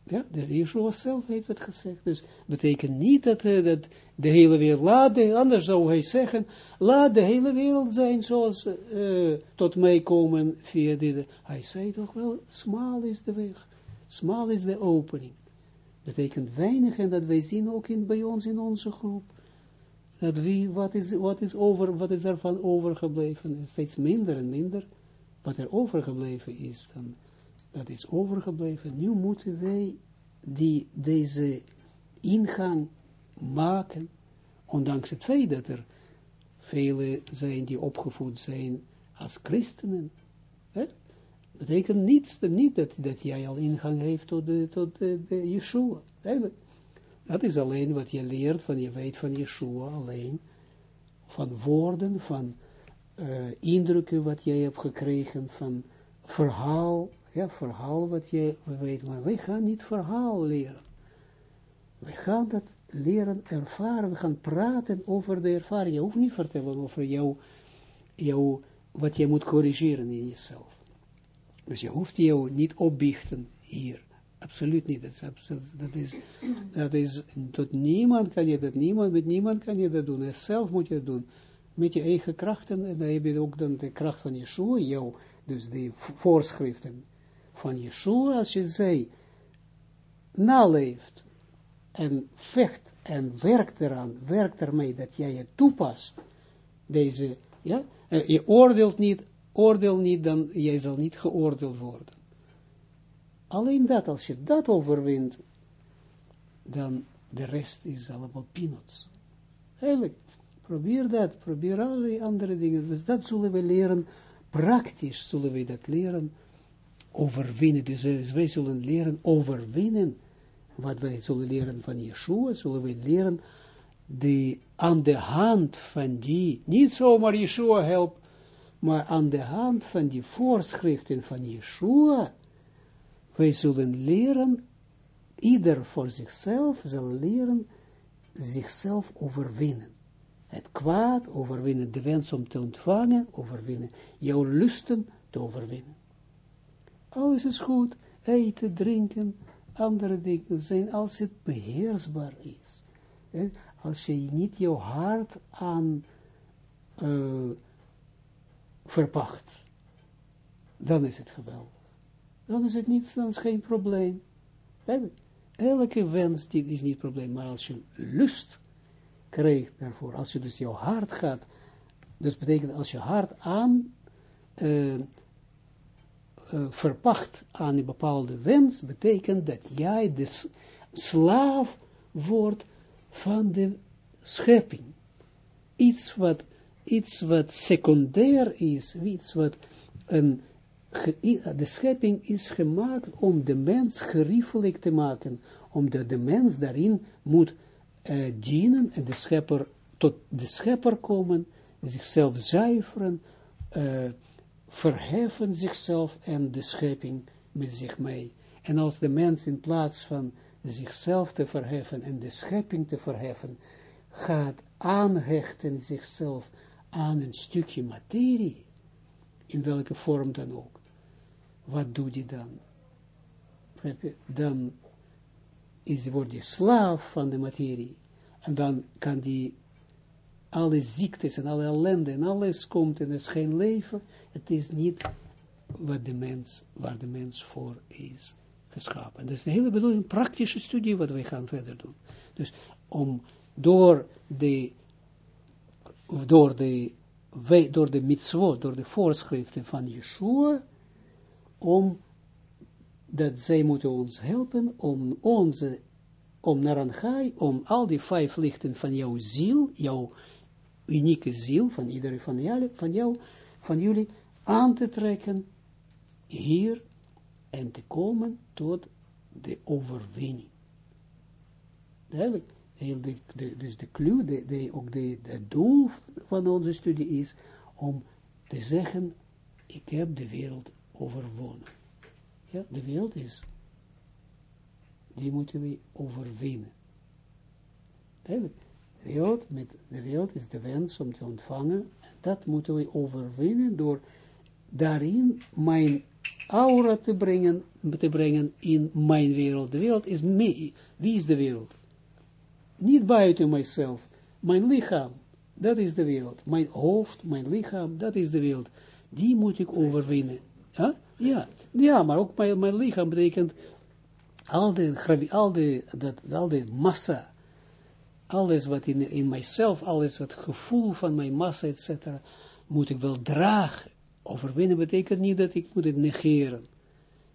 Ja, de Yeshua zelf heeft het gezegd. Dus betekent niet dat, uh, dat de hele wereld, laat de, anders zou hij zeggen, laat de hele wereld zijn zoals uh, tot mij komen via dit. Hij zei toch wel, smal is de weg, smal is de opening. Betekent weinig en dat wij zien ook in, bij ons in onze groep. Dat wie, wat is, wat is over, wat is daarvan overgebleven? Steeds minder en minder wat er overgebleven is, dan, dat is overgebleven. Nu moeten wij die, deze ingang maken, ondanks het feit dat er velen zijn die opgevoed zijn als christenen. Hè? betekent niet dat, dat jij al ingang heeft tot de, tot de, Yeshua. Dat is alleen wat je leert van, je weet van Yeshua alleen, van woorden, van uh, indrukken wat jij hebt gekregen van verhaal, ja, verhaal wat jij weet, maar wij gaan niet verhaal leren. We gaan dat leren ervaren, we gaan praten over de ervaring. Je hoeft niet vertellen over jou, jou, wat je moet corrigeren in jezelf. Dus je hoeft jou niet opbiechten hier. Absoluut niet. Dat is, dat is, dat is, tot niemand kan je dat, niemand, met niemand kan je dat doen. Zelf moet je het doen met je eigen krachten, en dan heb je ook dan de kracht van Yeshua, jou, dus de voorschriften van Yeshua, als je zij naleeft, en vecht, en werkt eraan, werkt ermee, dat jij je toepast, deze, ja, je oordeelt niet, oordeel niet, dan jij zal niet geoordeeld worden. Alleen dat, als je dat overwint, dan de rest is allemaal peanuts. Eigenlijk, Probeer dat, probeer allerlei andere dingen. Dus dat zullen we leren, praktisch zullen we dat leren, overwinnen. Dus uh, wij zullen leren overwinnen, wat wij zullen leren van Yeshua, zullen we leren, de, aan de hand van die, niet zomaar Yeshua help, maar aan de hand van die voorschriften van Yeshua, wij zullen leren, ieder voor zichzelf zal leren, zichzelf overwinnen het kwaad overwinnen, de wens om te ontvangen, overwinnen, jouw lusten te overwinnen. Alles is goed, eten, drinken, andere dingen zijn als het beheersbaar is. als je niet jouw hart aan uh, verpacht, dan is het geweldig. Dan is het niet, dan is geen probleem. Elke wens, die is niet probleem, maar als je lust krijgt daarvoor, als je dus jouw hart gaat, dus betekent als je hart aan uh, uh, verpacht aan een bepaalde wens, betekent dat jij de slaaf wordt van de schepping. Iets wat, iets wat secundair is, iets wat een, de schepping is gemaakt om de mens geriefelijk te maken, omdat de mens daarin moet uh, dienen en de schepper, tot de schepper komen, zichzelf zuiveren, uh, verheffen zichzelf en de schepping met zich mee. En als de mens in plaats van zichzelf te verheffen en de schepping te verheffen, gaat aanhechten zichzelf aan een stukje materie, in welke vorm dan ook. Wat doet hij dan? Dan is, wordt hij slaaf van de materie. En dan kan die alle ziektes en alle ellende en alles komt en er is geen leven. Het is niet wat de mens, waar de mens voor is geschapen. Dat is de hele bedoeling, praktische studie wat wij gaan verder doen. Dus om door de, door de, door de mitzvot, door de voorschriften van Yeshua, om dat zij moeten ons helpen om onze, om Naranjai, om al die vijf lichten van jouw ziel, jouw unieke ziel, van iedereen van jou, van jou, van jullie, aan te trekken hier en te komen tot de overwinning. Duidelijk. De, de, dus de clue, de, de, ook de, het doel van onze studie is om te zeggen, ik heb de wereld overwonnen. Ja, de wereld is, die moeten we overwinnen. De wereld, met, de wereld is de wens om te ontvangen, dat moeten we overwinnen door daarin mijn aura te brengen, te brengen in mijn wereld. De wereld is me. Wie is de wereld? Niet buiten mijzelf. Mijn lichaam, dat is de wereld. Mijn hoofd, mijn lichaam, dat is de wereld. Die moet ik overwinnen. Ja, ja, maar ook mijn, mijn lichaam betekent al de, al de, dat, al de massa, alles wat in, in mijzelf, alles het gevoel van mijn massa, etc., moet ik wel dragen. Overwinnen betekent niet dat ik moet het negeren.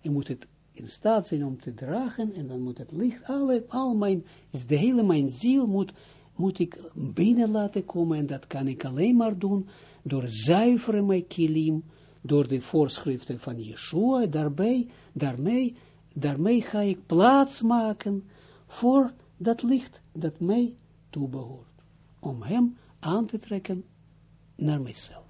Ik moet het in staat zijn om te dragen en dan moet het licht, alle, al mijn, de hele mijn ziel moet, moet ik binnen laten komen en dat kan ik alleen maar doen door zuiveren mijn kilim, door de voorschriften van Yeshua, daarbij, daarmee, daarmee ga ik plaats maken voor dat licht dat mij toebehoort, om hem aan te trekken naar mijzelf.